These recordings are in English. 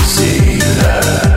see that?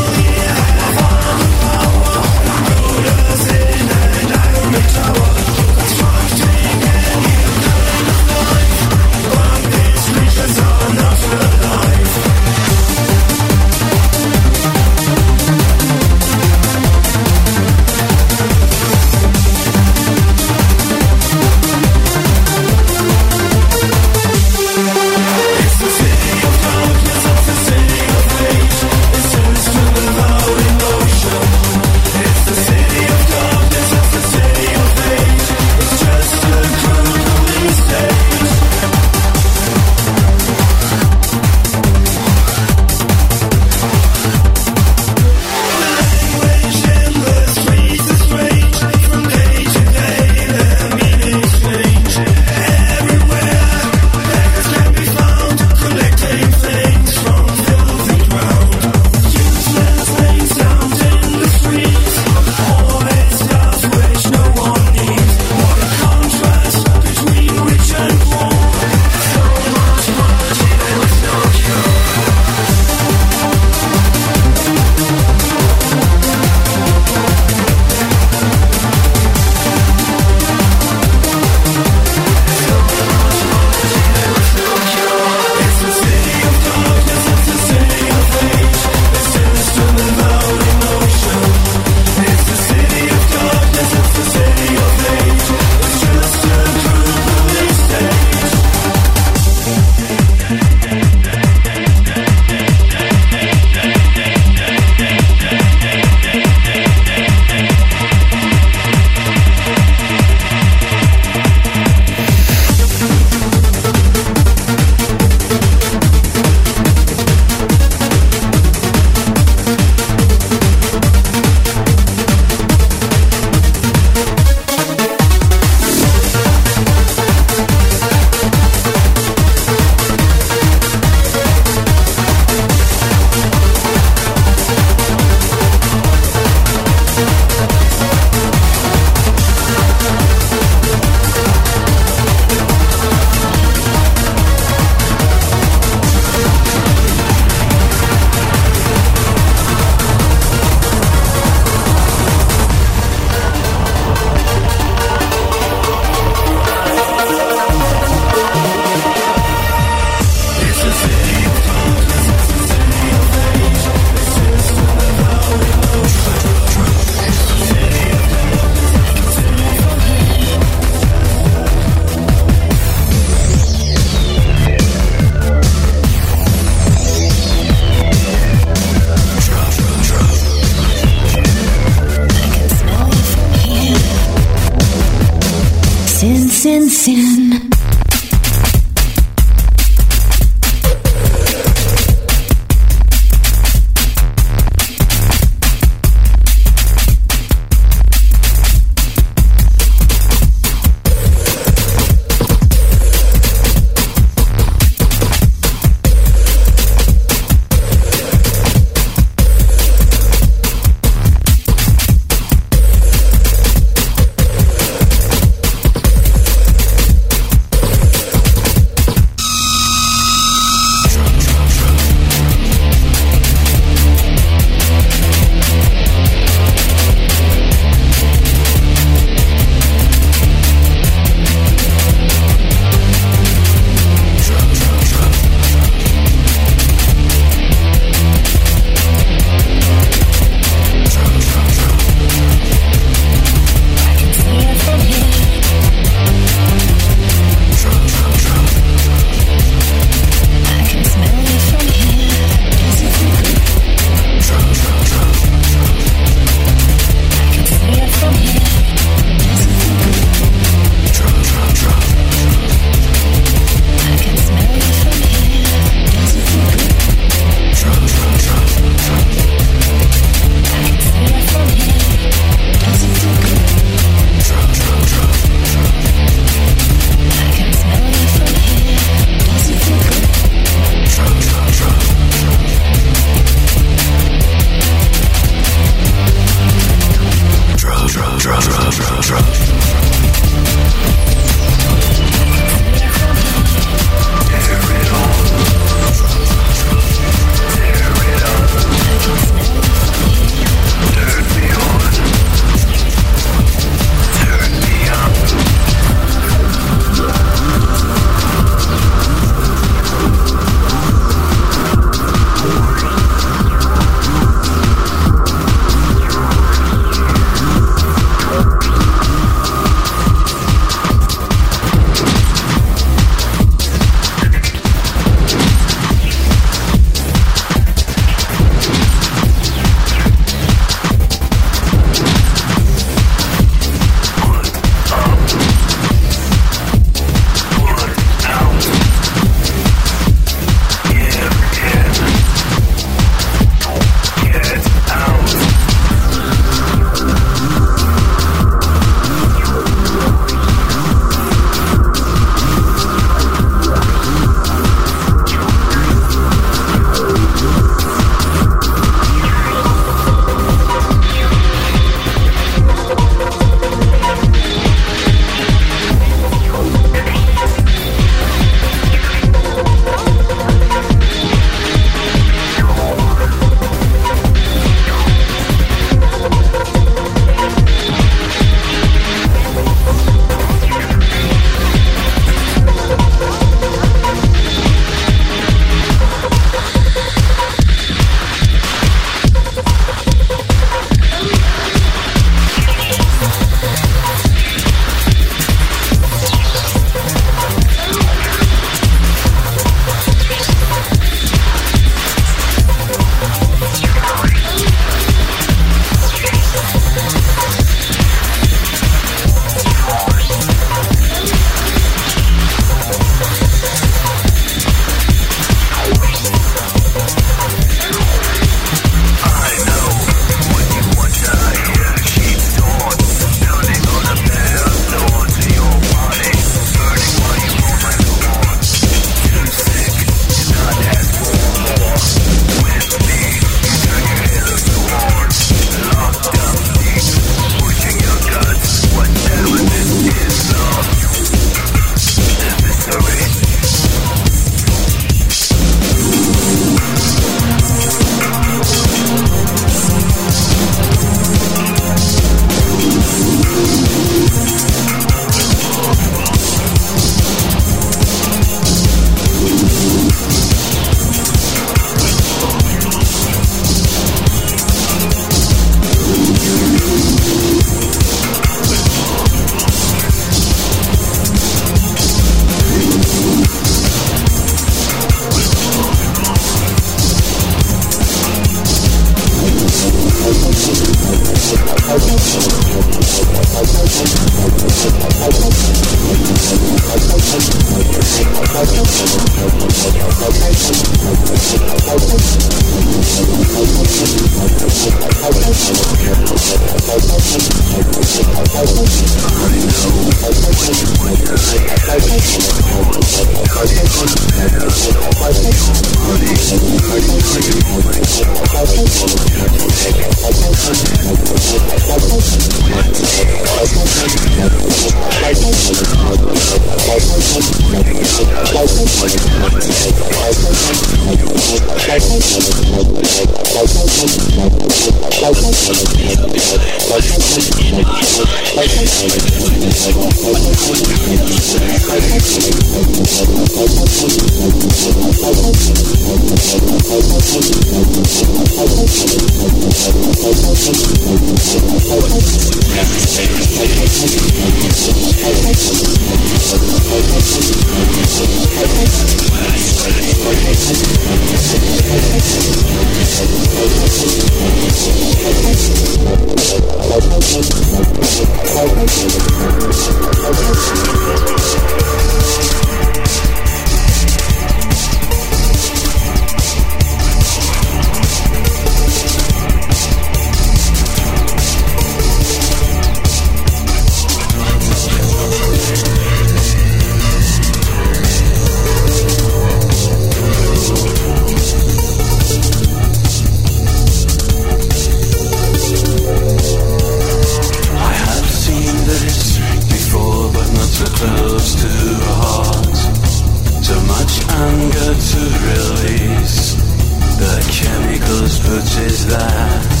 is that.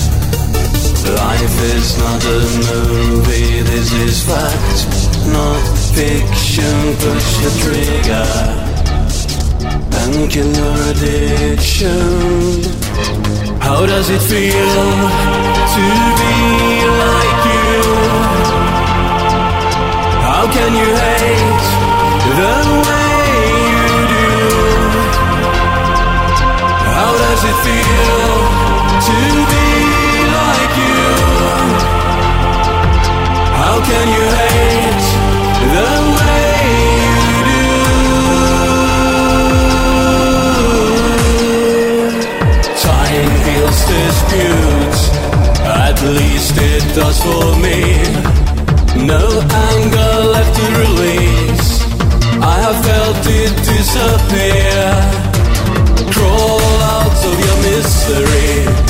Life is not a movie, this is fact. Not fiction, push the trigger. And kill your addiction. How does it feel to be like you? How can you hate the way you do? How does it feel? to be like you. How can you hate the way you do? Time feels disputes, at least it does for me. No anger left to release. I have felt it disappear. Crawl out of your misery.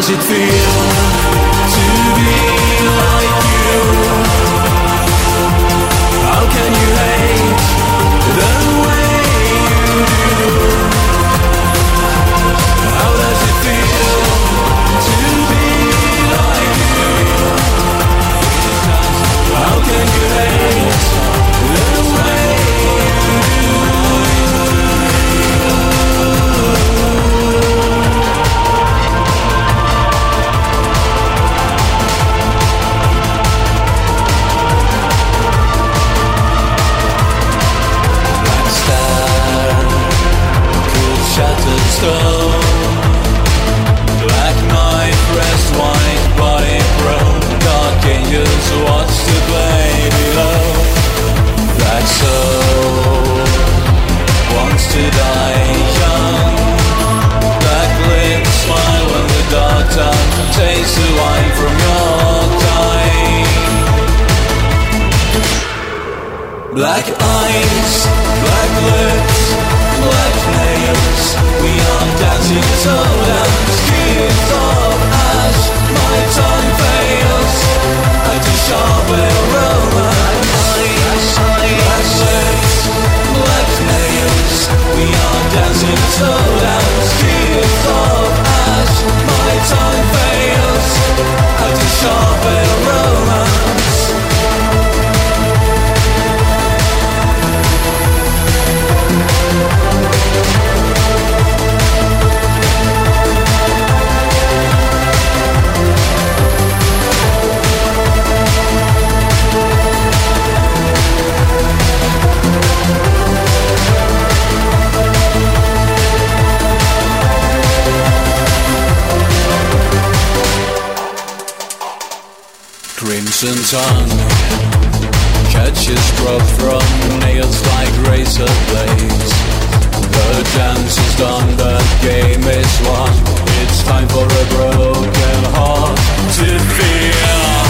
as it feels Black eyes, black lips, black nails. We are dancing so dance. Kids of ash, my fails. I. Eyes, black lips, black nails. We are dancing crimson tongue catches growth from nails like razor blades. The dance is done, the game is won. It's time for a broken heart to feel.